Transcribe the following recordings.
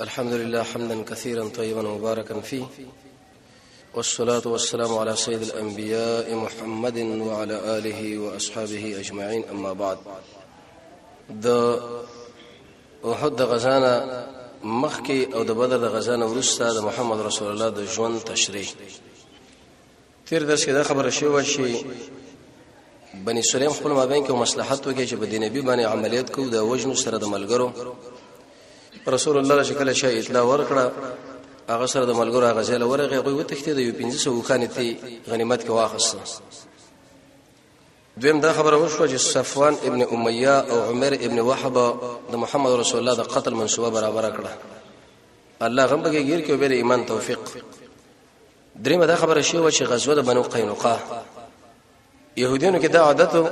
الحمد لله حمدا كثيرا طيبا مباركا فيه والصلاة والسلام على سيد الأنبياء محمد وعلى آله وأصحابه أجمعين أما بعد د أحد د غزانا مخکې او د بدر د غزانا ورسته د محمد رسول الله د ژوند تشریح تیر درس کې دا خبره شوې و چې بني سلیم خپل مابین کې مصلحت وکړي چې په دین نبی باندې عملیات کوو د وجنو سره د ملګرو رسول الله چې کله شي اطلاع ورکړه هغه سره د ملګرو هغه ځای لورغه غوي وتښتي د یو 1500 خانه تی غنیمت کې واخصه دویم دا خبره وشو چې صفوان ابن امیہ او عمر ابن وهب د محمد رسول الله د قتل منسوبه برابر کړه الله غم بګی غیر کې ویل ایمان توفیق دریمه دا خبره شوی و چې غزوه د بنو قینقاع يهوديانو کې دا عادت و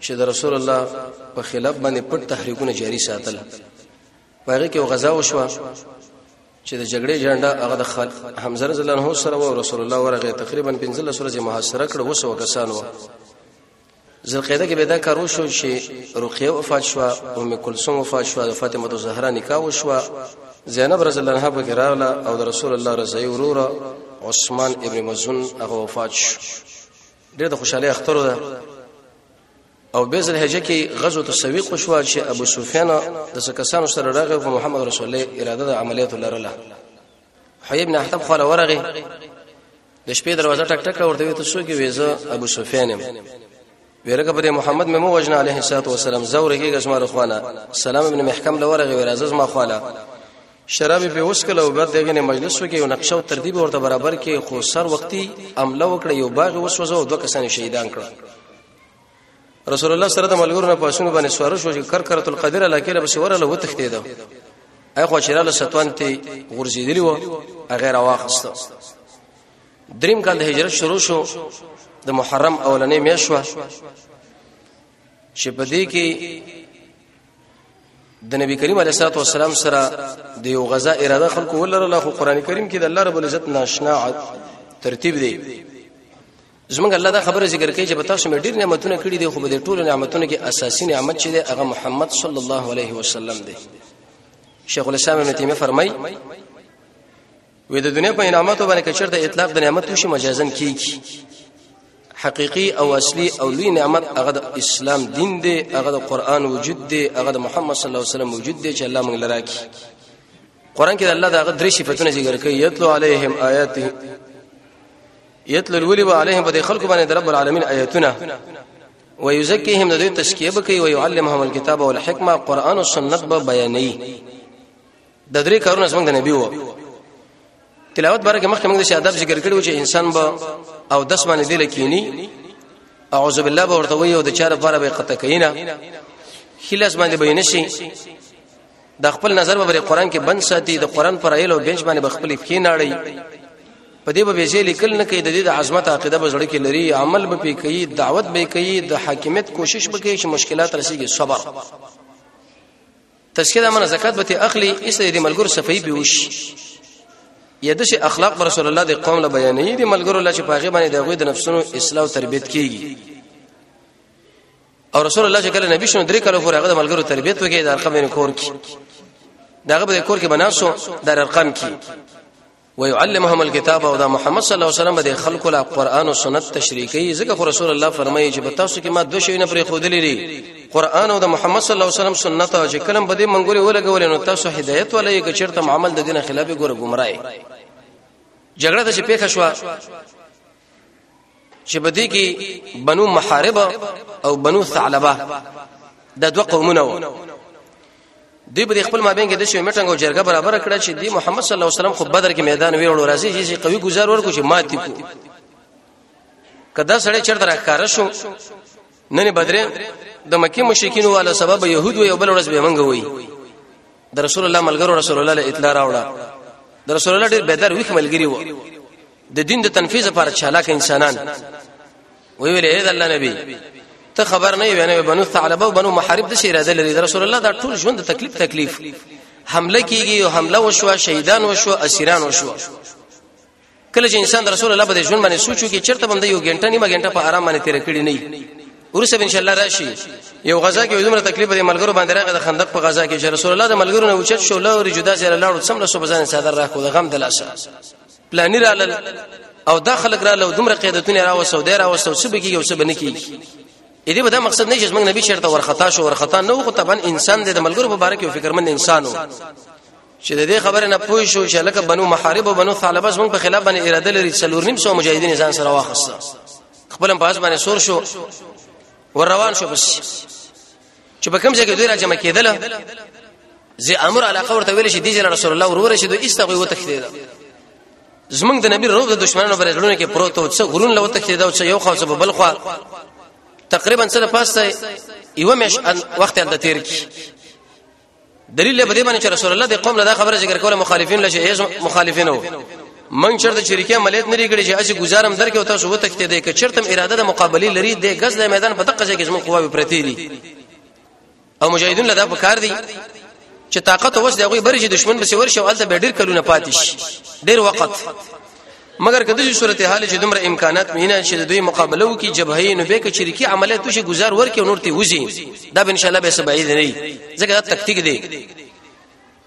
چې د رسول الله په خلاف باندې پټ تحریکونه جاری ساتل پاره کې غزا وشوه چې د جګړې جنډا هغه د خال حمزه رضی الله عنه سره او رسول الله ورغه تقریبا 15 ورځې محاصره کړ وسو کسانو ذلقعده کې به دا کار وشو چې رقیه وفات شو ام کلثوم وفات شو د فاطمه الزهرا نکاح وشو زینب رضی الله عنها پکې راغله او د رسول الله رضی ورور عثمان ابن مزون هغه وفات شو ډېر د خوشاله اختر ده او به ځل هجه کې غزوه تسویق وشو چې ابو سفیان د سکسانو سره راغی او محمد رسول الله اراده د عملیات لرله حي ابن احتب خو ورغه د شپې دروازه ټک ټک ورته وي ته څوک وې زه ابو سفیان یم ویرګه پر محمد مې مو وجن علیه الصلاه والسلام زور کېږي زما رخوانه سلام ابن محکم لورغه ورازز ما خواله شراب به اوس کله او بعد دغه مجلس وکي او نقشه او ترتیب ورته برابر کې خو سر وختي عمله وکړه یو باغ وسوځو دوه کسان شهیدان کړه رسول الله سره د ملګرو نه پاسونه باندې سوار شو چې کر کرت القدر علاقه له بشوره له وتختید اي خو چې له ستوان ته غورځیدلی و غیر واخست دریم کال د هجرت شروع شو د محرم اولنې میشوه چې په دې کې د نبی کریم علیه الصلاه والسلام سره د یو غزا اراده خلکو ولرله خو قران کریم کې د الله رب العزت ناشنا ترتیب دی زمونږ الله دا خبره ذکر کوي چې په تاسو مې ډېر نعمتونه کړې دي خو به د ټولو نعمتونو کې اساسي نعمت چې دی هغه محمد صلی الله علیه وسلم دی شیخ الاسلام ابن تیمیه فرمایي وې د دنیا په انعاماتو باندې کچر د اطلاق د نعمت وشي مجازن کیږي حقيقي او اصلي او لوی نعمت هغه د اسلام دین دی هغه د قران وجود دی هغه د محمد صلی الله علیه وسلم وجود دی چې الله موږ لرا کی قران کې الله دا غدري صفاتونه ذکر کوي یتلو علیهم آیاته یتل الولی و علیهم په خلکو باندې رب العالمین آیاتونه ويزكيهم دوی تشکیه بکی او يعلمهم الكتاب والحکمه قران او سنت به بیانې د درې کارونه څنګه نبی وو تلاوت برکه مخکې موږ د شاداب ذکر کړو چې انسان به او دس باندې دی لکینی اعوذ بالله به ورته وي او د چاره لپاره به قطع کینا خلاص باندې بینشي دا خپل نظر به بری قران کې بند ساتي د قران پر ایلو بنچ باندې بخپل پکې ناړي په دې به به ځلې کل نه کوي د دې د عظمت عقیده به زړه کې لري عمل به پی کوي دعوت به کوي د حاکمیت کوشش به کوي چې مشکلات رسیږي صبر تشکیل امر زکات به اخلي اسې د ملګر صفای به وش یا د اخلاق رسول الله د قوم له بیانې د ملګرو الله چې پاغه باندې د غوی د نفسونو اصلاح او تربیت کیږي او رسول الله چې کله نبی شنو درې کلو پورې هغه د ملګرو تربیت وکړي د ارقم یې کور کې داغه به کور کې بناسو د ارقم کې ويعلمهم الكتاب او دا محمد صلی الله علیه وسلم به خلق لا قران او سنت تشریح کوي ځکه رسول الله فرمایي چې په تاسو کې ما دوه شی نه پرې خو دلري قران او د محمد صلی الله علیه وسلم سنت او چې کلم بده منګوري ولګول نو تاسو هدایت ولې کې چرته عمل د دین خلاف ګوره گمراهي جګړه د چې پیښه شو چې په دې کې بنو محارب او بنو ثعلبه د دوه قومونه وو دی په خپل مابین کې د شوی میټنګ او جرګه برابر کړه چې دی محمد صلی الله علیه وسلم خو بدر کې میدان ویړو راځي چې قوي گزار ورکو چې ماتې کو کدا سړی چرته راکاره شو نن بدر د مکی مشرکین والا سبب يهود وي او بل ورځ به منګ وي د رسول الله ملګرو رسول الله اطلاع راوړه د رسول الله ډیر بهتر ویخ ملګری وو د دین د تنفیذ لپاره چالاک انسانان وی ویل اے الله نبی ته خبر نه وینې نه بنو ثعلبه او بنو محارب د شي راځي لري رسول الله دا ټول ژوند تکلیف تکلیف حمله کیږي او حمله وشو شهیدان وشو اسیران وشو کله چې انسان د رسول الله په ژوند باندې سوچو کې چرته باندې یو غنټه نیمه غنټه په آرام باندې تیر کړی نه ورسه ان شاء الله راشي یو غزا کې دومره تکلیف دی ملګرو باندې راغی د خندق په غزا کې چې رسول الله د ملګرو نه اوچت شو لوري جدا سره لاړو سم له صبح ځان صدر راکو د غم دلاسه پلانی رالل او دا خلک رالل او دومره قیدتونه راوسو دی راوسو څه بګي او څه بنه کیږي دې به دا مقصد نه چې موږ نبی شرط ورخطا شو ورخطا نه وو طبعا انسان دې د ملګرو په باره کې فکرمن انسانو چې د دې خبره نه پوه شو چې لکه بنو محارب او بنو ثعلبه زموږ په خلاف باندې اراده لري څلور نیم سو مجاهدین ځان سره واخسته خپل په باندې سور شو ور روان شو بس چې په کوم ځای کې دوی را جمع کېدل زی امر علاقه ورته ویل شي دیجن رسول الله ورور شي دوی ایستغوي وتښتید زمنګ د نبی روغ د دشمنانو پر غړونه کې پروت او څه غرون لو تښتید او څه یو خو څه بل خو تقریبا څه د پاسه یو مش وخت د تیر کی دلیل له بده باندې چې رسول الله د قوم له خبره ذکر کوله مخالفین له شیز مخالفین وو من چرته شریکه عملیات نه لري چې اسی گزارم درکې او تاسو وته کته دې کې چرته اراده د مقابله لري د غز د میدان په دقه کې زموږ قواوی پرتی دي او مجاهدین له دا په کار دي چې طاقت اوس دغه برج دشمن به سور شو الته به ډیر کلونه پاتې شي ډیر وخت مګر کده چې صورتحال چې دومره امکانات مینه چې د دوی مقابله وکي جبهه نو به کچري کې عملیات وشي گزار ورکې نور ته وځي دا به ان شاء الله به سبا یې نه ځکه دا تکتیک دی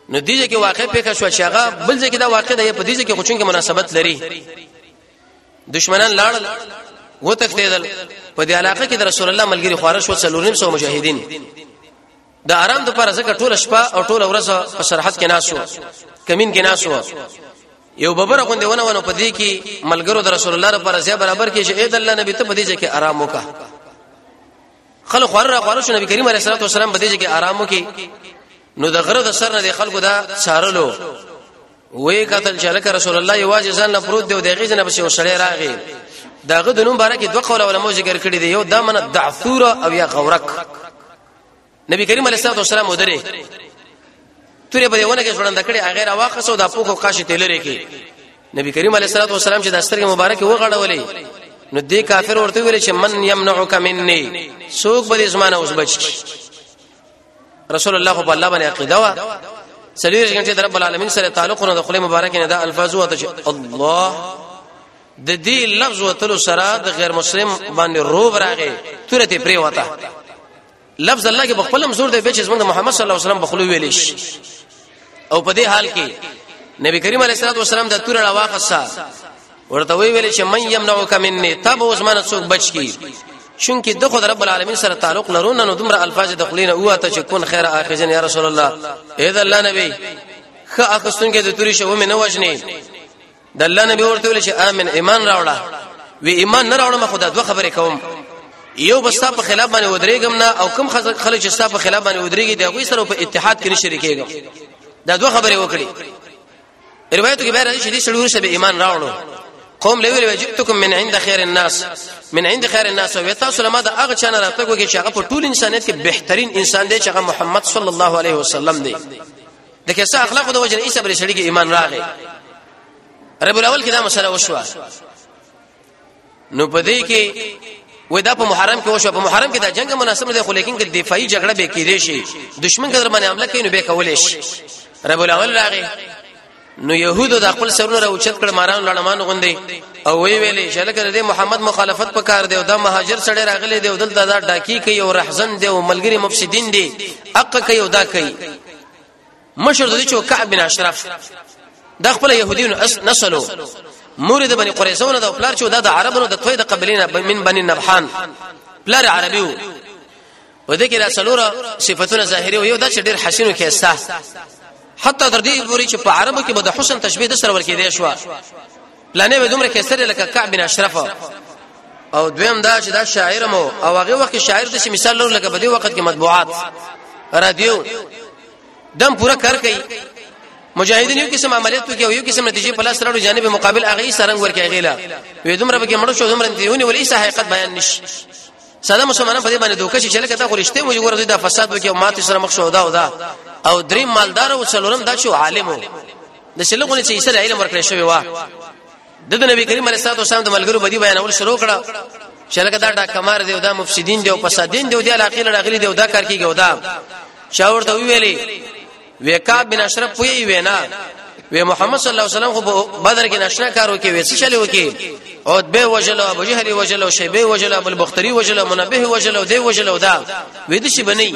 نو دیږي کې واقع پیښه شو چې هغه بل ځکه دا واقع دی په دیږي کې خو چونګه مناسبت لري دشمنان لاړ و تختیدل په دې علاقه کې د رسول الله ملګری خارش و څلورم سو مجاهدین د آرام د پر ځکه ټوله شپه او ټوله ورځ په سرحد کې ناسو کمین کې ناسو یو ببر غوندې ونه ونه پدې کې ملګرو د رسول الله لپاره زیات برابر کې چې اې د الله نبی ته پدې ځکه آرام وکا خلک خور را خور شو نبی کریم علیه الصلاه والسلام پدې ځکه آرام وکي نو د غره د سر نه د خلکو دا سارلو وې قتل چې لکه رسول الله یواز ځان نه پروت دی او د غیزنه بس یو سړی راغی داغه د نوم باره کې دوه قول علماء ذکر کړی دی یو دمنه دعثور او یا غورک نبی کریم علیه الصلاه والسلام ودرې تورې په دیونه کې ژوند کړي هغه را واخصو د پوکو قاشې تلری کې نبی کریم علیه الصلاه والسلام چې د سترګې مبارکه وغړولې نو دې کافر ورته ویل چې من يمنعک مني سوق به زمانہ اوس بچ رسول الله په الله باندې عقیده وا سلیش غنټه در رب العالمین سره تعلق نه د خله مبارک نه د الفاظ او ته الله د دې لفظ وتلو سره د غیر مسلم باندې روب راغی تورته پری وتا لفظ الله کې بخپل منظور دی چې زمونږ محمد صلی الله علیه وسلم بخلو ویل شي او په دې حال کې نبی کریم علیه الصلاه والسلام د تور را واخصه ورته وی ویل چې من یمنعک مني تب اوس من څوک بچ کی چونکی د خود رب العالمین سره تعلق لرونه نو دومره الفاظ د خلینه اوته چې کون خیر اخذن یا رسول الله اې د الله نبی خه اخستون کې د توري شوه مې نه وجنی د الله نبی ورته ویل چې امن ایمان راوړه وی ایمان نه راوړم خو دا دوه خبرې کوم یو بس په خلاف باندې ودرېګم نه او کم خلک چې په خلاف باندې ودرېږي دا غوي سره په اتحاد کې شریکېږم دا دوه خبرې وکړي روایتو کې بهر شي دې سړي سره ایمان راوړو قوم لوي لوي جبتكم من عند خير الناس من عند خير الناس او تاسو لما دا هغه چانه راته کوي چې هغه په ټول انسانيت کې بهترین انسان دی چې هغه محمد صلی الله علیه وسلم دی د کیسه اخلاق د وجه عیسی بری سړی کې ایمان راغی رب الاول کې دا مسله وشو نو پدې کې وې دا په محرم کې وشو په محرم کې دا جنگ مناسب نه دی خو لیکن کې دفاعي جګړه به کېدې شي دشمن کدر باندې حمله کوي نو به کولې شي رب الاول راغی نو يهودو د خپل سرونه راوچت کړ ماران لړمان غوندي او وی ویلې چې لکه د محمد مخالفت پکار دی او د مهاجر سړی راغلی دی او دلته دا ډاکی کوي او رحزن دی او ملګری مفسدین دی اق کوي او دا کوي مشر د چو کعب بن اشرف د خپل يهوديونو نسلو مور د بني قريزونه د پلار چو د عربونو د توي د قبلینه من بني نبحان پلار عربيو په دې کې د څلورو صفاتونه ظاهري وي دا چې ډېر حسین او کېسته حتی تر دې پورې چې په عربو کې به د حسن تشبيه د سره ورکې دی شو پلانې به دومره کې سره لکه کعب بن اشرف او دویم دا چې دا شاعر مو او هغه وخت شاعر د مثال لور لکه په دې وخت کې مطبوعات رادیو دم پورا کار کوي مجاهدین یو قسم عملیات کوي یو قسم نتیجې په لاس راړو جانب مقابل هغه سرنګ ورکه غیلا وې دومره به مړ شو دومره دیونه ولې صح حقیقت بیان نشي ساده مسلمانان په دې باندې دوکه چې لکه دا خو رښتې مو جوړ دا فساد وکي او ماته سره مخ شو دا او دا او دریم مالدار او څلورم دا شو عالم د شلغونې چې ایسره علم ورکړې شوی و د نبی کریم علیه الصلاه والسلام د ملګرو بدی بیانول شروع کړه چې لکه دا دا کمار دی او دا مفسدین دی او فسادین دی او د علاقې لړغلی دی او دا کار کیږي او دا شاور ته ویلې وکا بن اشرف پوی وینا و محمد صلی الله علیه وسلم خو بدر کې نشنا کارو کې وېڅ شلې وکي او به وجل ابو جهل وجل او شیبه وجل ابو البختری وجل منبه وجل او دی وجل او دا وې دې شي بنئ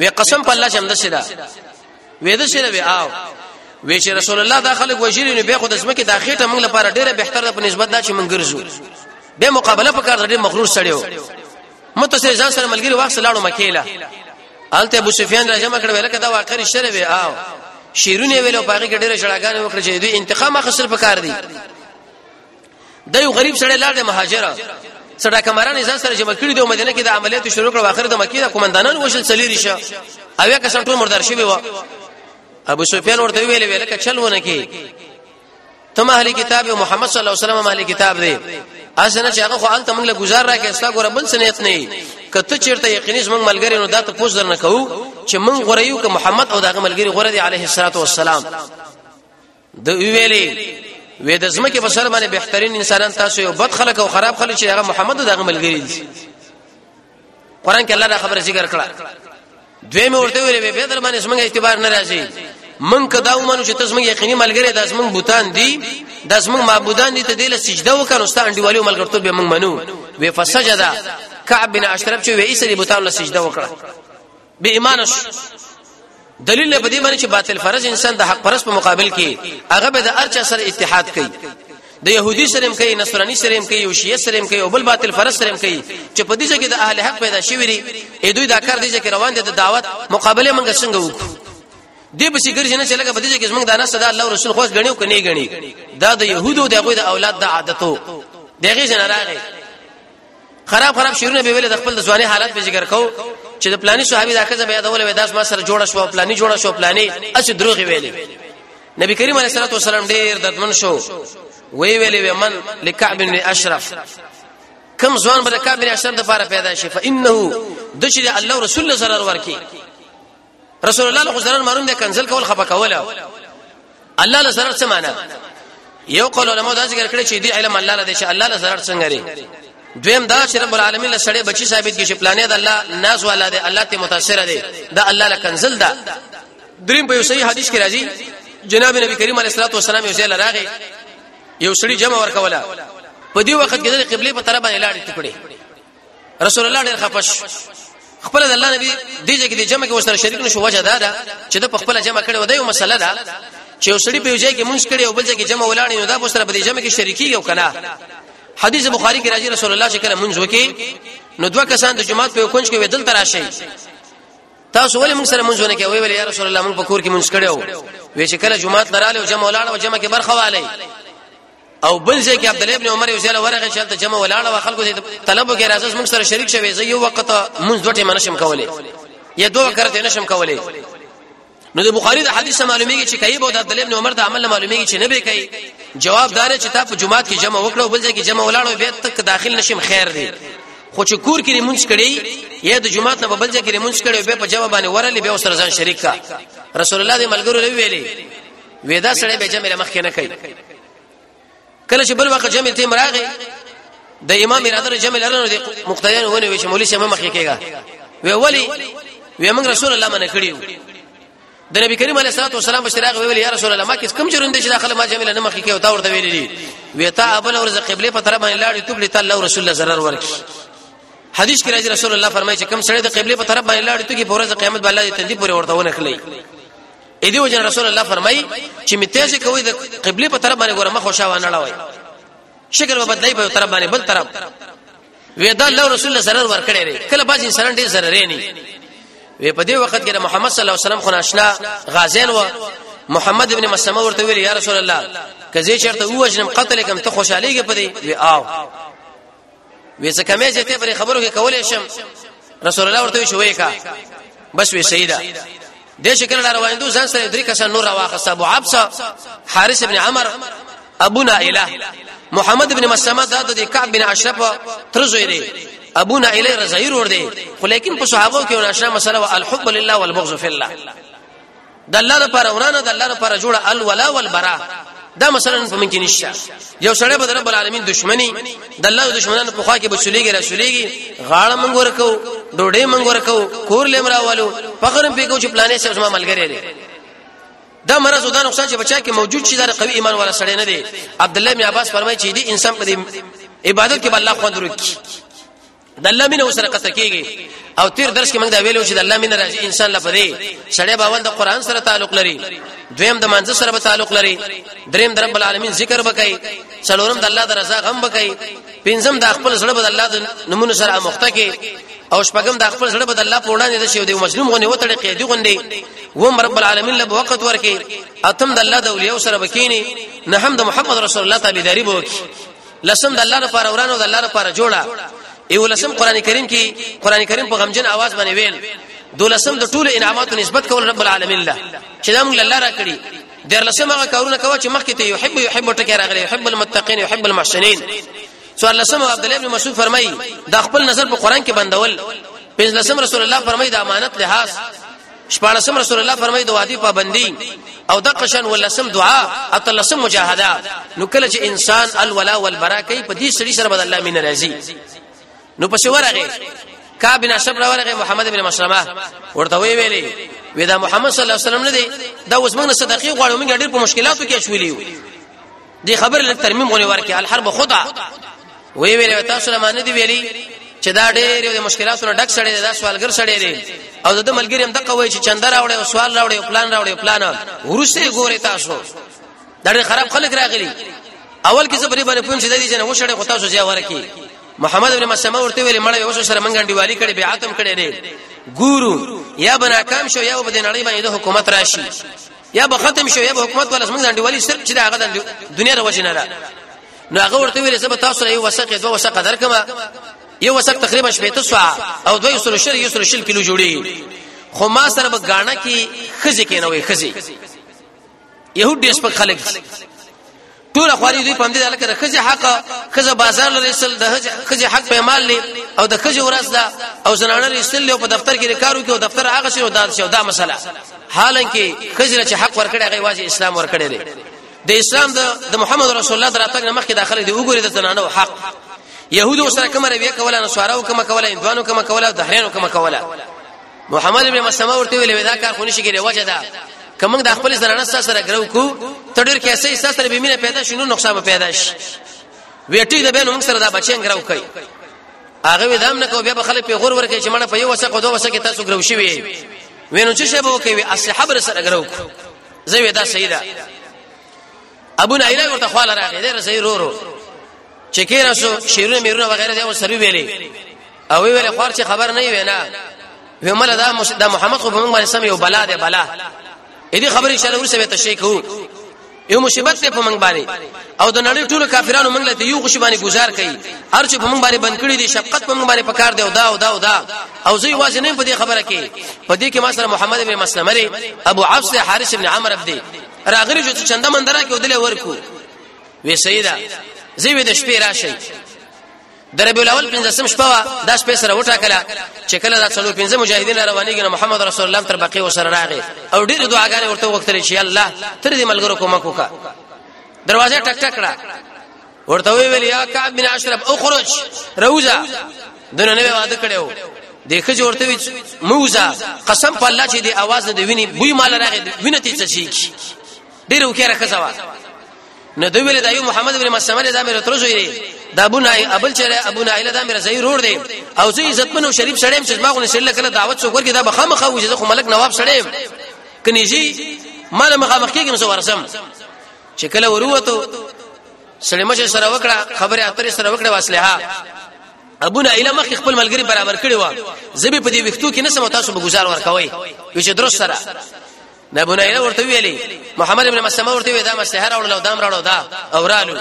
وې قسم په الله چې هم دسه دا وېده شي به آو وی چې رسول الله دا خلک وجری نه به خود اسمه کې دا خېټه موږ لپاره ډېره بهتره په نسبت دا چې موږ ګرځو به مقابله په کار ډېر مغرور سړیو متصل ځان سره ملګری واخ سلاړو مکیلا الته ابو سفیان راځم کړه ویل کدا واقری شر وی آو شیرونه ویلو پاګه ډېر شړاګان وکړي چې دوی انتقام اخیستل پکار دي د یو غریب سړی لار دی مهاجر سره کمران ځان سره جمع کړی دی مدینه کې د عملیاتو شروع کړو اخر د مکی د قومندانان وشل سلیری شه او یا کسان ټول مردار شوی و ابو سفیان ورته ویل ویل ک چلونه کې ته اهل کتاب محمد صلی الله علیه وسلم اهل کتاب دی اسنه چې هغه خو انت موږ له گزار راکې استا ګور بل سنیت نه کته چیرته یقیني موږ ملګری نو دا ته پوز درنه کوو چې موږ غوړیو ک محمد او دغه ملګری غوړی علیه الصلاۃ والسلام د ویلي وې د زمکه په سر باندې بهترین انسانان تاسو یو بد خلک او خراب خلک چې هغه محمد دغه ملګری دي قران کې الله دا خبره ذکر کړه دوی مې ورته ویلې به در باندې زمونږ اعتبار نه راځي من کدا ومنو چې تاسو موږ یقیني ملګری د اسمن بوتان دي د اسمن معبودان دي ته دله سجده وکړو ست انډیوالي ملګرتوب به موږ منو وې فسجدا کعب بن اشرف چې وې ایسری بوتان له سجده وکړه به ایمان شو دلیل په دې باندې چې باطل فرض انسان د حق پرس په مقابل کې هغه به د ارچا سره اتحاد کوي د يهودي سره هم کوي نصراني سره هم کوي او شیعه سره هم کوي او بل باطل فرس سره هم کوي چې په دې ځای کې د اهل حق پیدا شوی لري اې دوی دا کار دي چې روان دي د دعوت مقابله منګه څنګه وکړو دې به شي ګرځي نه چې لکه په دې ځای کې موږ دا نه صدا الله او رسول خو غنیو کني غني دا د يهودو دغه د اولاد د عادتو دغه جن راغی خراب خراب شعرونه به ویل د خپل ځواني حالت به ذکر کو چې د پلاني صحابي دا کزه بیا دول وې داس ما سره جوړ شو پلاني جوړ شو پلاني اسی دروغ ویلې نبی کریم علیه الصلاه والسلام ډیر ددمن شو وی ویلې وی من لکعب بن اشرف کم ځوان به کعب بن اشرف د فار پیدا شي فانه د چې الله رسول الله ضرر ورکی رسول الله له غزران مارون د کنزل کول خپه کوله الله له zarar څه معنی یو قول علماء دا ذکر کړی چې دی علم الله له دې چې الله له zarar څنګه لري دویم دا چې رب العالمین له سړی بچی ثابت کی چې پلانې د الله ناز والا دی الله ته متاثر دی دا الله له کنزل ده دریم په یو صحیح حدیث کې راځي جناب نبی کریم علیه الصلاه والسلام یو ځای لراغه یو سړي جمع ورکوله په دې وخت کې د قبله په طرف باندې لاړې ټکړې رسول الله ډېر خپش خپل د الله نبی دیږي کې د جمع کې وسره شریک نشو وجه دا ده چې د خپل جمع کړي ودی یو مسله ده چې وسړي په یوځای کې مونږ کړي او بل ځای کې جمع ولاړ نه دا وسره په جمع کې شریکي یو کنه حدیث بخاری کې راځي رسول الله چې کله مونږ وکي نو دوه کسان د جمعات په کونج کې ودل تراشي تاسو ولې موږ سره مونږ نه کوي ویل یا رسول الله موږ په کور کې مونږ کړو وې چې کله جمعات لراله او جمع ولاړ او جمع کې برخه والي او بل ځای کې عبد الله ابن عمر یو ځای ورغه چې ته جمع ولاړه و خلکو دې طلبو کې راځي موږ سره شریک شوي زه یو وخت موږ دوټه منشم کولې یا دوه کرته نشم کولې نو د بخاری د حدیث معلومیږي چې کایبو د عبد الله ابن عمر د عمل معلومیږي چې نه به کوي جواب دار چې تا په جمعات کې جمع وکړو بل ځای کې جمع ولاړو به تک داخل نشم خیر دی خو چې کور کې مونږ کړي یا د جمعات نه بل ځای کې مونږ کړي به په جواب باندې ورلې به سره ځان شریک کا رسول الله دې ملګرو لوي ویلي وېدا سره به جمع مخ کې نه کوي کله چې بل وخت جمع ته مراغه د امام اراده جمع لرنه د مقتدیان ونه وي چې مولوی شمه مخ کې کېږي وی ولی وی موږ رسول الله منه کړیو د نبی کریم علیه الصلاه والسلام بشراغ ویل یا رسول الله ما کیس کم چرون دي چې داخله ما جمیله نه مخ کې او تا ورته ویلې دي وی تا ابل ورز قبله په طرف باندې لاړې تبلی تعالی او رسول الله zarar ورکړي حدیث کې راځي رسول الله فرمایي چې کم سړی د قبله په طرف باندې لاړې ته کې په ورځ قیامت باندې الله دې تندې پورې ورته ونه خلې اې دی وجه رسول الله فرمای چې متیازه کوي د قبله په طرف باندې ګوره مخ خوشاله نه لوي شکل په بدلای په طرف باندې بل طرف ودا الله رسول الله سره ور کړی دی کله باز انسان ډیر ضرر نه وي په دې وخت کې محمد صلی الله علیه وسلم خو ناشنا غازین و محمد ابن مسلمه ورته ویل یا رسول الله کزه چرته وژنم قتل کوم ته خوشاليږي په دې وی آو وې څه کمې چې ته پر خبرو کې کولې شم رسول الله ورته شوې کا بس وې شهیدا د شکل لار وایندو ځان سره درې کسان نور واخصه ابو عبس حارث ابن عمر ابو نائله محمد ابن مسلمه دا د کعب بن اشرف ترزوی دی ابو نائله رزیر ور دی خو لیکن په صحابه کې ورشه مسله الحب لله والبغض في الله د الله لپاره ورانه د الله لپاره جوړه الولا والبراء دا مثلا په من کې نشته یو سړی به رب العالمین دشمنی د الله دشمنانو په خوا کې بچولېږي رسولېږي غاړه منګ ورکو ډوډۍ منګ ورکو کور لمراوالو فقرم پیګو چې پلانې سره زما ملګری دی دا مرز او دا نقصان چې بچا کې موجود شي دا قوي ایمان ولا سړی نه دی عبد الله بن عباس فرمایي چې دی انسان په انسان په عبادت کې بل الله خوند ورکړي د الله مینه وسره قصه کیږي او تیر درس کې موږ دا ویلو چې د الله مینه راځي انسان لپاره سړی باول د قران سره تعلق لري دویم د مانزه سره تعلق لري دریم د رب العالمین ذکر وکړي څلورم د الله د رضا غم وکړي پنځم د خپل سره د الله د نمونه سره مخته کې او شپږم د خپل سره د الله په وړاندې د شیو د مظلوم غونې و تړي قیدی غونډي وم رب العالمین له وخت ورکي اتم د الله د اولیاء سره بکینی نه هم د محمد رسول الله تعالی داری بوکي لسم د الله لپاره ورانو د الله لپاره جوړه ایو لسم قران کریم کې قران کریم په غمجن आवाज باندې ویل دولسم د ټولو انعاماتو نسبت کول رب العالمین له چې دا موږ الله را کړی د لسم هغه کارونه کوي چې مخکې ته یحب یحب ټکی راغلی یحب المتقین یحب المحسنین سوال لسم عبد الله بن مسعود فرمایي دا خپل نظر په قران کې بندول پنځلسم رسول الله فرمایي دا امانت لحاظ شپارسم رسول الله فرمایي د وادي پابندي او د قشن ولسم دعا او تلسم مجاهده نو کله چې انسان الولا والبرا کوي په دې سړي سره بد الله مين راضي نو پس ورغه کعب بن اشرف راورغه محمد بن مسلمه ورته وی ویلې وی دا محمد صلی الله علیه وسلم نه دی دا اوس موږ صدقې غواړو موږ ډېر په مشکلاتو کې شولې دې خبر له ترمیم غونې ورکې الحرب خدا وی ویل تاسو له معنی دی ویلي چې دا ډېر د مشکلاتو ډک سړی دا سوالګر سړی دی او د ملګری هم دغه وای چې چندر راوړي او سوال راوړي او پلان راوړي او پلان ورسته ګوري تاسو دا ډېر خراب خلک راغلي اول کې زبري باندې پوم چې د دې جن وشړې خو تاسو ځای ورکی محمد ابن مسلمه ورته ویل مړ یو سره منګ انډیوالي کړي بیعتم کړي دي ګورو یا بنا کام شو یا وبد نړۍ باندې د حکومت راشي یا به ختم شو یا به حکومت ولا زمونږ انډیوالي صرف چې دا غدن دنیا د وجه نه ده نو هغه ورته ویل سبا تاسو یو وسقه دوه وسقه درکما یو وسق تقریبا شپېته سو او دوی سره شل یو سره شل کیلو جوړي خو ما سره به غاڼه کې خزي کې نه وي خزي یو ډیس په خلک ټول خواري دوی پم دې لکه د خځه حق خځه بازار لري سل د خځه حق په مال لري او د خځه ورځ ده او زنانه لري سل په دفتر کې کارو کې او دفتر هغه شی او دا شی دا مسله حالانکه خځه چې حق ورکړي هغه واجب اسلام ورکړي دي د اسلام د د محمد رسول الله دراتګ نه مخکې داخله دی وګوري د زنانه حق يهودو سره کومه رویه کوله نو سوارو کومه کوله اندوانو کومه کوله دهرینو کومه کوله محمد ابن مسلمه ورته ویل دا کار خو نشي کېږي وجه دا کوم د خپل زنانه سره ګرو کو ته ډیر کیسې سره به مینه پیدا شي نو نقصان پیدا شي ویټی د بین موږ سره دا بچین ګرو کوي هغه ودام نه کو بیا به خلک په غور ورکه چې مړه په یو وسه کو دوه وسه کې تاسو ګرو شي وي وینو چې شبو کوي اصحاب سره ګرو کو زه ودا سیدا ابو نعیله ورته خال راغی ډیر زیرورو چې کیراسو شیرونه میرونه وغیرہ دی او سروي ویلي او ویل خور چې خبر نه وینا ومل دا مش... دا محمد خو په موږ باندې سم یو بلا دی بلا اې دې خبرې شاله ورسې به تشریک وو یو مصیبت ته په موږ باندې او د نړۍ ټولو کافرانو موږ له یو خوشی باندې گزار کړي هر چې په موږ باندې بند کړي دي شفقت په موږ باندې پکار دی او دا او دا او دا او زه واځ نه په دې خبره کې په دې کې ما سره محمد بن مسلمه لري ابو عفص حارث بن عمرو عبد راغلی چې چنده مندره کې ودل ورکو وی سیدا زه وې د شپې راشي د ربیع الاول 15 شپه وا د شپې سره وټاکله چې کله د څلو 15 مجاهدین روانيږي محمد رسول الله تر بقي وسره راغی او ډېر دعاګانې ورته وکړې چې الله تر دې ملګرو کومک وکا دروازه ټک ټک کړه ورته ویل یا کعب بن اشرف اخرج روزا دنه نه واده کړو دغه جوړته وی موزا قسم په الله چې دې आवाज نه دی ویني بوی مال راغی وینته څه شي ډېر وکړه خزوا نو دوی ویل دا یو محمد ابن مسلمه دا مې تر زوی دی دا ابو نای ابل چې ابو نای دا مې زوی رور دی او زه عزت منو شریف سړیم چې ما غو نشل لکه دعوت څو ورګه دا بخمه خو چې خو ملک نواب سړیم کني جی مال مخامخ کېږم سو ورسم چې کله وروته سلمه چې سره وکړه خبره اترې سره وکړه واسلحه ابو نایله مخ خپل ملګری برابر کړی و زبې په دې وختو کې نسم تاسو به گزار ورکوي یو چې درست سره دا بنایله ورته ویلي محمد ابن مسلمه ورته وی دا مسیحه راوړل او دام راوړل دا او رالو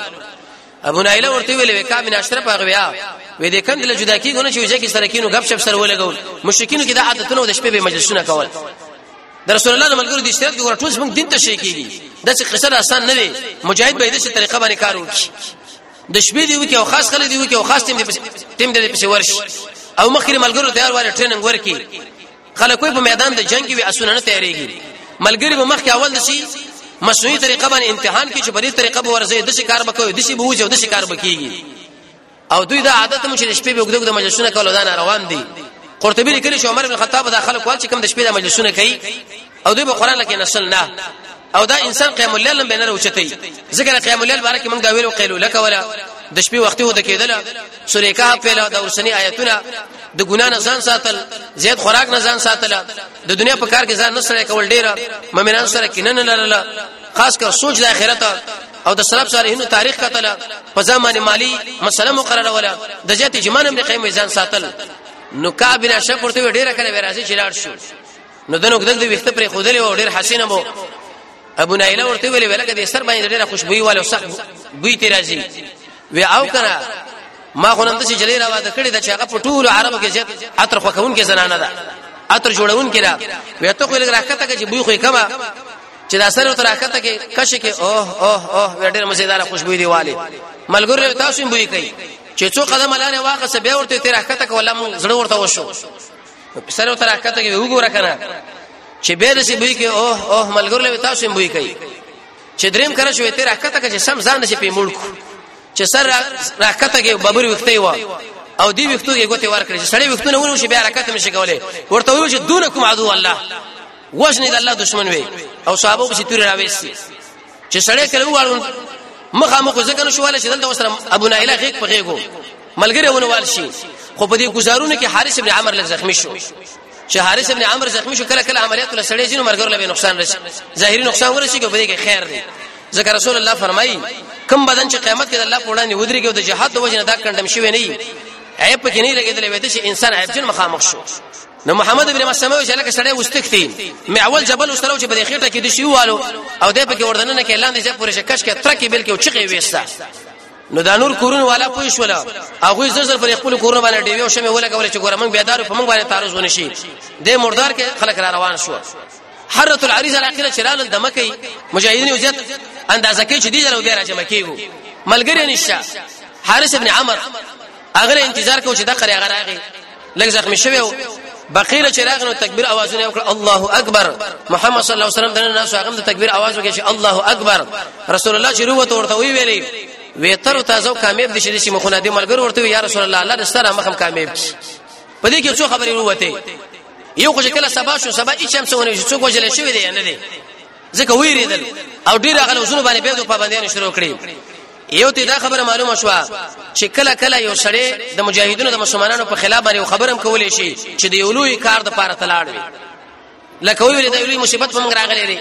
ابو نایله ورته ویلې وکا بن اشرف هغه بیا وې د کند له جدا کیږي نه چې وجه کې سره کینو غب شپ سره ولګول مشکینو کې د عادتونو د شپې به مجلسونه کول د رسول الله د ملګرو د اشتراک ګور ټول څنګه دین ته شي کیږي د څه قصه آسان نه دی مجاهد به د څه طریقه باندې کار وکړي د شپې دی وکي او خاص خلک دی وکي او خاص تیم دی تیم دی په ورش او مخکې ملګرو تیار واره ټریننګ ورکي خلک په میدان د جنگ کې وي اسونه نه تیارېږي ملګری به مخکې اول د شي مصنوعي طریقه باندې امتحان کې چې په دې طریقه به ورځي د شکار بکوي د شي بوج او د شکار بکیږي او دوی دا عادت مو چې د شپې به وګدګ د مجلسونه کول دا روان دي قرطبي لیکلی چې عمر بن الخطاب دا خلک وال چې کوم د شپې د مجلسونه کوي او دوی به قران لکه نسل نه او دا انسان قیام الليل هم بنره اوچتای ذکر قیام الليل باره کې موږ دا ویلو قیلوله کوله د شپې وخت هو د کېدل سورې کهف پیلا د ورسنی آیتونه د ګنا نه ځان ساتل زیات خوراک نه ځان ساتل د دنیا په کار کې ځان نه سره کول ډیر مؤمنان سره کینه نه لرله خاص کر سوچ د آخرت او د سلف صالحینو تاریخ کتل په ځمانه مالی مسله مقرره ولا د جهت جمانه قیمه ځان ساتل نو کابل شکر ته ډیره کړه ورازي چې لاړ شو نو دنو کدل د ویخت پر خودلې او ډیر حسینه مو ابو نایله ورته ویلې ولکه د سر باندې ډیره خوشبوئی والو سخت بوی تی راځي وی او کنه ما خو نن د چې جلې راواده کړې د چې هغه په ټولو عربو کې زیات عطر خوښون کې زنانه ده عطر جوړون کې ده وی ته خو لګ راکته کې چې بوی خو کما چې دا سره تر راکته کې کښ کې اوه اوه اوه ډېر مزیدار خوشبوئی دی والي ملګری تاسو بوی کوي چې څو قدم لاله واقع سه به ورته تر راکته کې ولا زړه ورته وشو په سره تر حقته کې وګوره کنه چې به د سی بوی کې اوه اوه ملګر له تاسو هم بوی کوي چې دریم کړه شوې تر حقته کې سم ځان نشي په ملک چې سر راکته کې ببر وخته و او دی وختو کې ګوتې ور کړې سړی وختو نه ونو شي بیا حرکت نشي کولای ورته ویل چې دونکم عدو الله وجنه د الله دشمن وي او صحابه په ستوري راويسي چې سړی کله واړو مخه مخ ځکه نو شواله چې دلته وسره ابو نایله غیق په غیګو ملګری ونوال شي خو په دې گزارونه کې حارث ابن عمر لږ زخمی شو چې حارث ابن عمر زخمی شو کله کله عملیات له سړی جنو مرګر له نقصان رسي ظاهري نقصان ورسي کې په دې کې خیر دی ځکه رسول الله فرمایي کم بدن چې قیامت کې الله په وړاندې ودرېږي او د جهاد د وجه نه دا کندم شوی نه عیب کې نه لګیدل وې چې انسان عیب جن مخامخ شو نو محمد ابن مسلمه چې لکه سړی وستختی مې اول جبل وسره چې په دې خېټه کې د شیوالو او د پکې وردننه کې لاندې چې پورې شکش کې ترکه بل کې او چغې وېستا نو دا نور کورونه والا پوي شول هغه زړه پر خپل کورونه باندې ډیو شمه ولګول چې ګورمن بیدار په موږ باندې تعرض ونشي د مردار کې خلک را روان شو حرت العریض الاخره چرال د مکه مجاهدین او زیات اندازه کې چې دي جره بیا راځم کېو ملګری نشه حارث ابن عمر هغه له انتظار کو چې د قری هغه راغی لږ زخمی شوی و بقیله چې راغنو تکبیر اوازونه وکړه الله اکبر محمد صلی الله علیه وسلم دنه ناس هغه د تکبیر आवाज وکړي چې الله اکبر رسول الله چې روته ورته وی ویلي وی تر تازه کامیاب دي چې مخونه دي ملګر ورته یا رسول الله الله دې سره مخم کامیاب کی په دې کې څو خبرې وروته یو خو کله سبا شو سبا هیڅ هم څونه څوک وجل شوی دی نه دی ځکه ویریدل او ډیر هغه وزن باندې به د پابندیانو شروع کړی یو ته دا خبره معلومه شو چې کله کله یو سړی د مجاهدینو د مسلمانانو په خلاف باندې خبرم کولې شي چې د یو لوی کار د پاره تلاړ وي لکه ویل د لوی مصیبت په موږ راغلی دی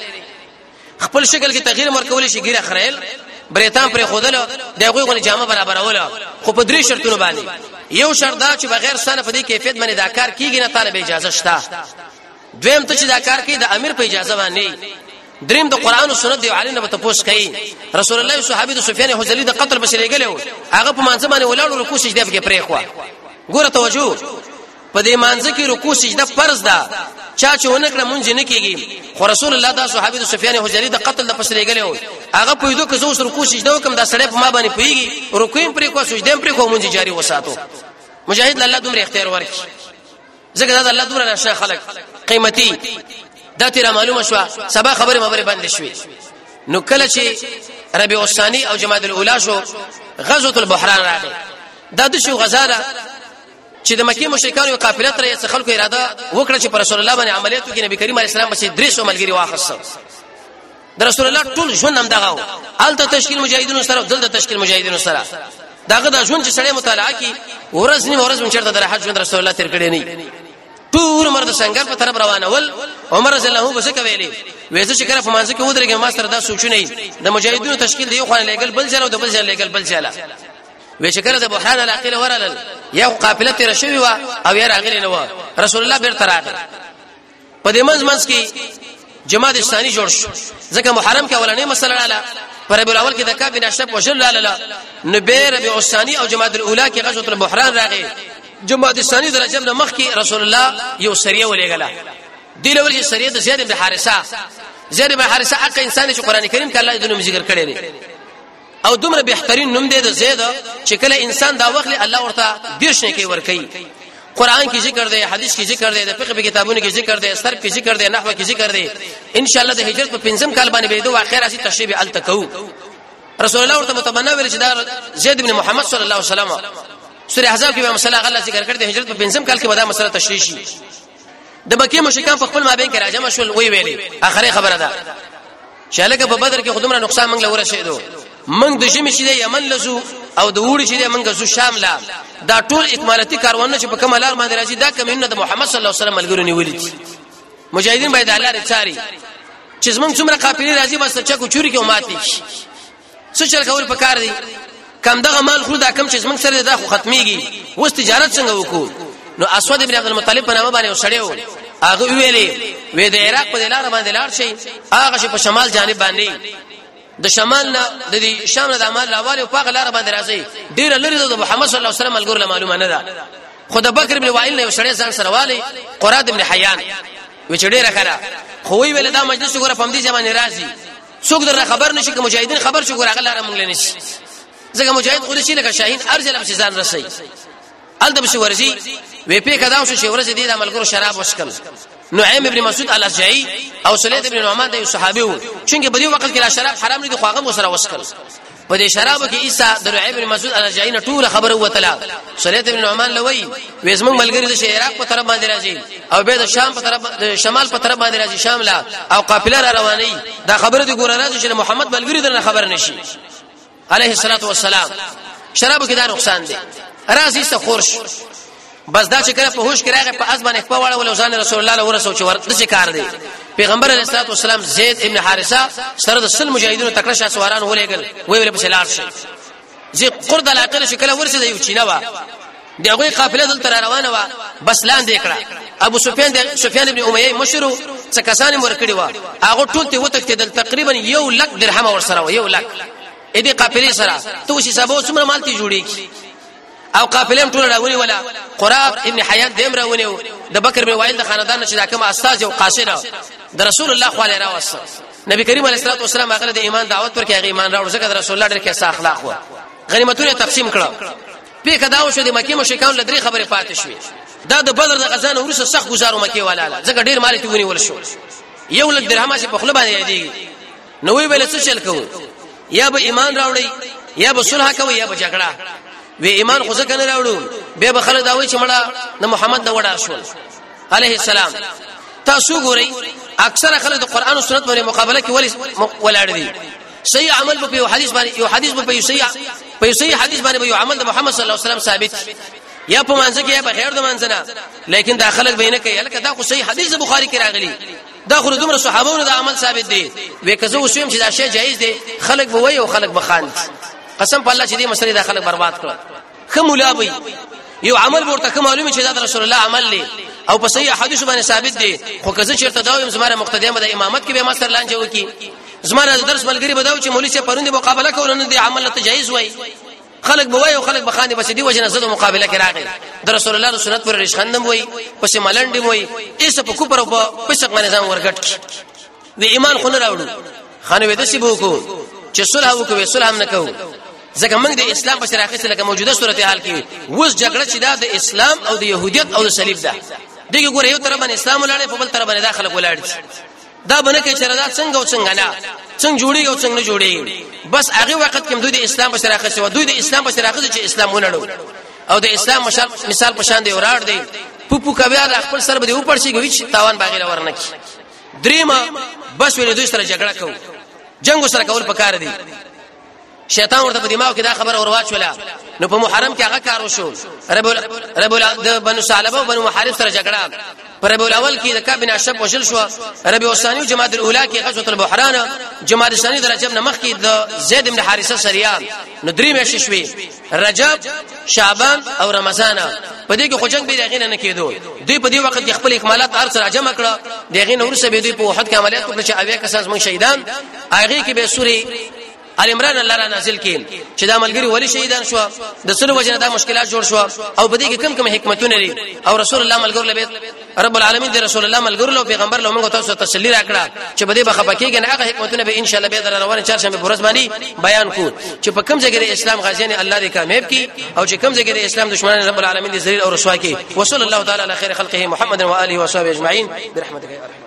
خپل شکل کې تغییر مر کولې شي ګیره خړل بریتان پر خودل د هغه غو جامه برابرول خو په درې شرطونو باندې یو شرط دا چې بغیر سره په دې کیفیت باندې دا کار کیږي نه طالب اجازه شته دویم ته چې دا کار کوي د امیر په اجازه باندې دریم د قران او سنت دی علی نه ته پوس کوي رسول الله صحابي د سفیان حذلی د قتل بشری لګلو هغه په مانځ باندې ولاړو رکوع سجده کې پرې خو ګوره توجه په دې مانځ کې رکوع سجده فرض ده چا چې ونکړه مونږ نه کیږي خو رسول الله د صحابي د سفیان حذلی د قتل د بشری لګلو هغه په دې کې زو سر رکوع سجده وکم دا سړی په ما باندې پیږي رکوع پرې خو سجده پرې خو مونږ جاری وساتو مجاهد الله دومره اختیار ورکړي ځکه دا الله دوره نشه خلک قیمتي دا تیر معلومه شو سبا خبره مبره بند شوې نو کله چې ربيع الثاني او جماد الاولى شو غزوه البحران راغی دا د شو غزا ده چې د مکه مشرکان یو قافله تر یې خلکو اراده وکړه چې پر رسول الله باندې عملیات وکړي نبی کریم علیه السلام بچي درې سو ملګری واخصو د رسول الله ټول ژوند هم دغه و الته تشکیل مجاهدینو سره دلته تشکیل مجاهدینو سره داغه د ژوند چې سړی مطالعه کی ورځ نه ورځ مونږ چرته د راحت ژوند رسول الله تیر کړی نه ټول عمر د سنگر په طرف روانول عمر رضی الله عنه څه ویلي وېزه چې کله په مانځ کې ودرېږي ما سره دا سوچونه د مجاهدینو تشکیل دی خو لګل بل ځای او د بل ځای لګل بل ځای وې چې کله د بحران علاقې لورل یو قافله تیر شوی و او یې راغلی نه و رسول الله بیرته راغی په دې منځ منځ کې جماعت ثاني جوړ شو ځکه محرم کې اولنې مسله لاله پر ربیع الاول کې د کعب بن اشرف وجل لاله نو به ربیع الثاني او جماعت الاولى کې غزوه البحران راغی جماعت ثاني د رجب مخ کې رسول الله یو سریه ولېګله دی لول چې سریه د زید بن حارثه زید بن حارثه اقا انسان چې قران کریم کې الله دې نوم ذکر کړی دی او دومره بهترین نوم دی د زید چې کله انسان دا وخت الله ورته ډیر شي کوي ور کوي قران کې ذکر دی حدیث کې ذکر دی د فقه په کتابونو کې ذکر دی سر کې ذکر دی نحوه کې ذکر دی ان شاء الله د هجرت په پنځم کال باندې به دوه اخر اسی تشریح ال تکو رسول الله ورته متمنا ویل چې دا زید بن محمد صلی الله علیه وسلم سورہ احزاب کې مسله غلا ذکر کړ د هجرت په پنځم کال کې به دا مسله تشریح شي د مکه مشرکان په خپل مابین کې راجم شول وی ویلي اخره خبره ده چې لکه په بدر کې خودمره نقصان موږ لور شه دو موږ د جمی چې د یمن لزو او د وړي چې د موږ زو شام لا دا ټول اکمالاتي کاروانونه چې په کوم لار باندې راځي دا کوم د محمد صلی الله علیه وسلم ملګرو نیولې دي مجاهدین باید الله رچاري چې زمونږ څومره قافلې راځي بس چا کو چوری کې ماتي څه چل کول پکار دی کم دغه مال خو دا کم چې زمنګ سره دا خو ختميږي وس تجارت څنګه وکړو نو اسود ابن عبد المطلب په نامه باندې وسړیو هغه ویلې وې د عراق په لار باندې لار شي هغه چې په شمال جانب باندې د شمال نه د دې شام نه د عمل لاوال او پاغه لار باندې راځي ډیر لري د محمد صلی الله علیه وسلم الګور معلومه نه ده خود بکر ابن وائل نه وسړی ځان سره والي قراد ابن حیان وچ ډیر خره خو وی ویل دا مجلس ګوره پم دي ځمانه راځي څوک در خبر نشي که مجاهدین خبر شو ګورغه لاره مونږ لنیش ځکه مجاهد خو شي لکه شاهین ارجل هم ځان رسي ال دبش ورزي وی په کداو شو شورز دي د عملګرو شراب وشکل نعیم ابن مسعود الاشجعی او سلید ابن نعمان د صحابه وو چې په دې وخت کې لا شراب حرام نه دي خو هغه سره وشکل په دې شرابو کې عیسی د رعیب بن مسعود الرجعی نه ټول خبره وتله سلیت بن نعمان لوی وېزم ملګری د عراق په طرف باندې راځي او به د شام په طرف د شمال په طرف باندې راځي شام لا او قافله را رواني دا خبره د ګور راځي چې محمد ملګری درنه خبر نشي عليه الصلاه والسلام شرابو کې دا نقصان دی راځي څه خورش بس دا چې کله په هوش کې راغی په اس باندې خپل وړه ول ځان رسول الله له ورسو چې ورته څه کار دی پیغمبر علیه الصلاه والسلام زید ابن حارثه سره د سل مجاهدینو تکړه شاه سواران ولېګل وی ویل په سلار شي زی قرد علاقه چې کله ورسې دی چینه وا دی هغه قافله دلته روانه وا بس لاندې کړه ابو سفیان د سفیان ابن امیه مشرو څه کسان ور کړی وا هغه ټول ته وتښتیدل تقریبا یو لک درهم ور سره یو لک اې دې قافله سره تو شي سبا څومره مالتي جوړیږي او قافله ټول راونی ولا قراب ابن حیان دیم راونی د بکر بن وائل د خاندان چې دا کوم استاد او قاصد د رسول الله خو علیه راوست نبی کریم علیه الصلاه والسلام هغه د ایمان دعوت ورکړي هغه ایمان راوړ ځکه د رسول الله ډېر کې اخلاق و غنیمتونه تقسیم کړه په کدا او شو د مکی مشکان لدري خبره پاتې شوې دا د بدر د غزان ورسره سخت گزارو مکی والا ځکه ډېر مال ته ونی ول شو یو لږ درهمه چې په خپل باندې یادېږي نو وی ویل څه چل کوو یا به ایمان راوړی یا به صلح کوي یا به جګړه وی ایمان خو ځکه نه راوړو به به خلک دا وایي چې مړه د محمد نه وډار شول عليه السلام تاسو ګورئ اکثره خلک د قران او سنت باندې مقابله کې ولی ولاړ دي صحیح عمل په یو حدیث باندې یو حدیث په یو صحیح په یو صحیح حدیث باندې یو عمل د محمد صلی الله علیه وسلم ثابت یا په مانځ کې یا په خیر د مانځنه لیکن دا خلک به نه کوي لکه دا خو صحیح حدیث بخاری کې راغلی دا خو دومره صحابو د عمل ثابت دی وې که زه وسیم چې دا شی جایز دی خلک به وایي او خلک به خاندي قسم په الله چې دې مسلې دا خلک برباد کړ کوم لا وي یو عمل ورته کوم معلومه چې دا رسول الله عمل دی او په صحیح حدیث باندې ثابت دی خو که زه چیرته دا یم زماره مقتدی مده امامت کې به ما سره لانجه وکي زماره درس ملګری بداو چې مولوی چې پروندې مقابله کول نه دی عمل ته جایز وای خلق به وای او خلق به خاندي بس دی وجنه زده مقابله کې راغی د رسول الله سنت پر رشخندم وای پس ملنډي وای ایسه په کوپر او په پسق باندې ځان ورګټ کی وی ایمان خو نه راوړو خانه وې د سی بو کو چې صلح وکوي صلح هم نه کوو ځکه موږ د اسلام په شراکت سره کوم موجوده صورتحال کې وز جګړه چې دا د اسلام او د يهودیت او د صلیب ده دغه ګوره یو طرف باندې اسلام ولاړې په بل طرف باندې داخله ولاړ دي دا بنه کې چر دا څنګه او څنګه نه څنګه جوړي او څنګه جوړي بس هغه وخت کې دوی د اسلام په شراکت سره دوی د اسلام په شراکت چې اسلام ونړو او د اسلام مشال مثال په شان دی ورار دی پوپو کوي د خپل سر به اوپر شي کوي چې تاوان باغیر ورنه کی دریمه بس ولې دوی سره جګړه کوو جنگ سره کول پکار دی شیطان ورته په دماغ کې دا خبره ورواچوله نو په محرم کې هغه کار وشو رب رب د بنو سالبه او بنو محارب سره جګړه پر رب الاول کې د کابن اشب وشل شو رب اوسانی جماد الاولا کې غزوه البحران جماد ثانی د رجب نمخ کې د زید بن حارثه سریا نو درې مېشې شوې رجب شعبان او رمضان په دې کې خو جنگ به دغه نه کېدو دوی په دې وخت کې خپل اکمالات ارڅ راجم کړه دغه نور سه به دوی په وحد کې عملیات وکړي چې اویا کسان موږ شهیدان هغه کې به سوري ال عمران الله را نازل کین چې دا ملګری ولی شهیدان شو د سره وجنه دا مشکلات جوړ شو او په دې کې کم کم حکمتونه لري او رسول الله ملګر لبه رب العالمین دې رسول الله ملګر له پیغمبر له موږ تاسو تسلی راکړه چې بده به خپه کېږي نه هغه حکمتونه به ان شاء الله به در روان چهارشنبه پر ورځ باندې بیان کو چې په کوم ځای کې اسلام غازیان الله دې کامیاب کړي او چې کوم ځای کې اسلام دشمنان رب العالمین دې ذلیل او رسوا کړي وصلی الله تعالی علی خیر خلقه محمد و آله و صحبه اجمعین برحمتک یا ارحم